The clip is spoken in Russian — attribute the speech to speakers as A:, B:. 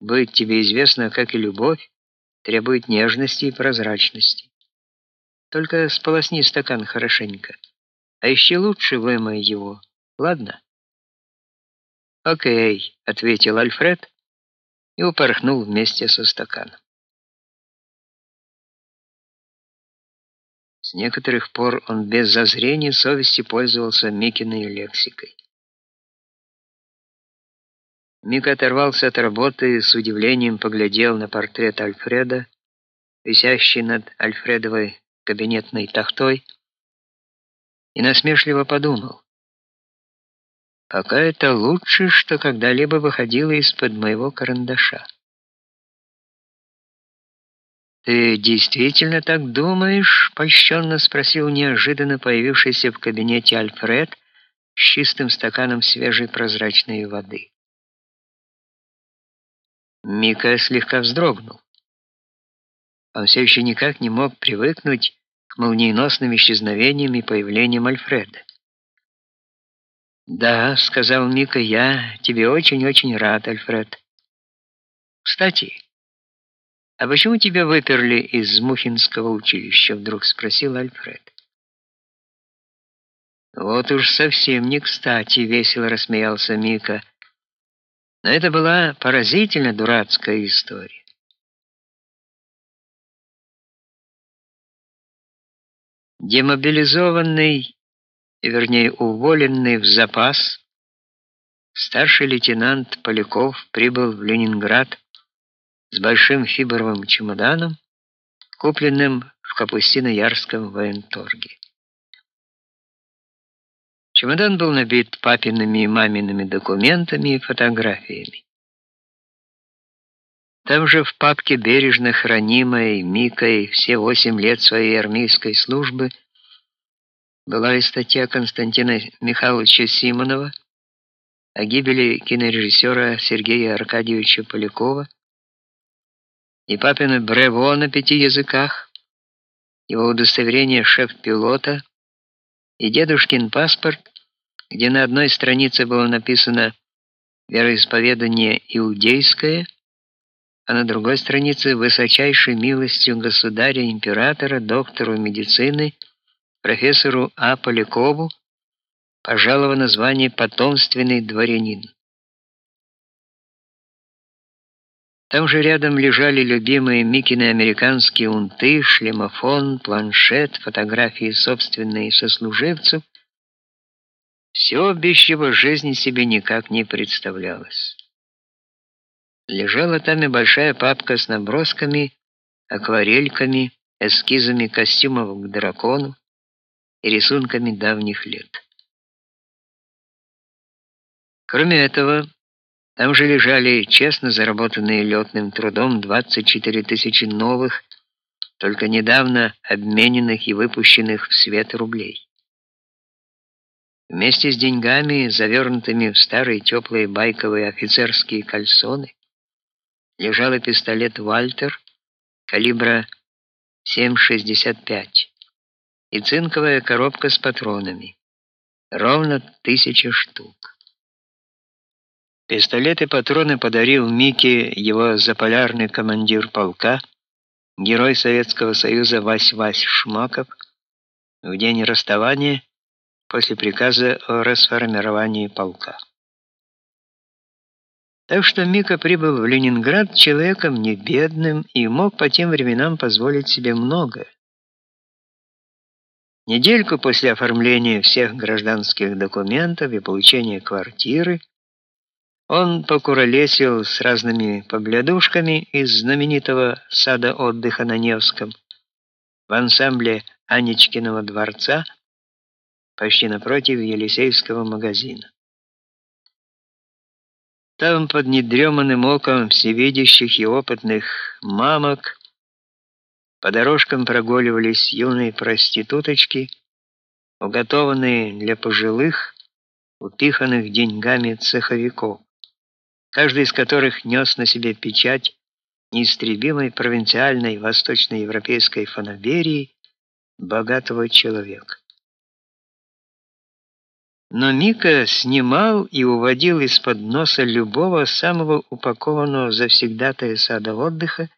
A: быть тебе известно, как и любовь, требует нежности и прозрачности. Только сполосни стакан хорошенько, а еще лучше вымой его, ладно? «Окей», — ответил Альфред и упорхнул вместе со стаканом. С некоторых пор он без зазрения совести пользовался Микиной лексикой. Мик оторвался от работы и с удивлением поглядел на портрет Альфреда, висящий над Альфредовой кабинетной тахтой, и насмешливо подумал: Пока это лучше, что когда-либо выходило из-под моего карандаша. Ты действительно так думаешь? польщенно спросил неожиданно появившийся в кабинете Альфред с чистым стаканом свежей прозрачной воды. Мика слегка вздрогнул. Он все еще никак не мог привыкнуть к молниеносным исчезновениям и появлениям Альфреда. "Да", сказал Мика, "я тебе очень-очень рад, Альфред. Кстати, а почему тебя выперли из Мухинского училища?" вдруг спросил Альфред. Вот уж совсем не кстати, весело рассмеялся Мика. Но это была поразительно дурацкая история. Демобилизованный вернее, уволенный в запас, старший лейтенант Поляков прибыл в Ленинград с большим фибровым чемоданом, купленным в Капустино-Ярском военторге. Чемодан был набит папиными и мамиными документами и фотографиями. Там же в папке бережно хранимой Микой все восемь лет своей армейской службы – была и статья Константина Михайловича Симонова о гибели кинорежиссера Сергея Аркадьевича Полякова и папина брево на пяти языках, его удостоверение шеф-пилота и дедушкин паспорт, где на одной странице было написано вероисповедание иудейское, а на другой странице высочайшей милостью государя-императора, доктору медицины профессору А. Полякову пожаловано звание потомственный дворянин. Там же рядом лежали любимые Микины американские унты, шлемофон, планшет, фотографии собственные сослуживцев. Все без чего жизни себе никак не представлялось. Лежала там и большая папка с набросками, акварельками, эскизами костюмов к дракону, и рисунками давних лет. Кроме этого, там же лежали честно заработанные летным трудом 24 тысячи новых, только недавно обмененных и выпущенных в свет рублей. Вместе с деньгами, завернутыми в старые теплые байковые офицерские кальсоны, лежал и пистолет Вальтер калибра 7,65 и цинковая коробка с патронами. Ровно тысяча штук. Пистолет и патроны подарил Мике его заполярный командир полка, герой Советского Союза Вась-Вась Шмаков, в день расставания после приказа о расформировании полка. Так что Мика прибыл в Ленинград человеком не бедным и мог по тем временам позволить себе многое. Недельку после оформления всех гражданских документов и получения квартиры он покуролесил с разными поглядушками из знаменитого сада отдыха на Невском в ансамбле Анечкиного дворца почти напротив Елисейского магазина. Там под недреманным оком всевидящих и опытных мамок по дорожкам прогуливались юные проституточки, уготованные для пожилых, упиханных деньгами цеховиков, каждый из которых нес на себе печать неистребимой провинциальной восточноевропейской фанаберии богатого человека. Но Мика снимал и уводил из-под носа любого самого упакованного завсегдатая сада отдыха,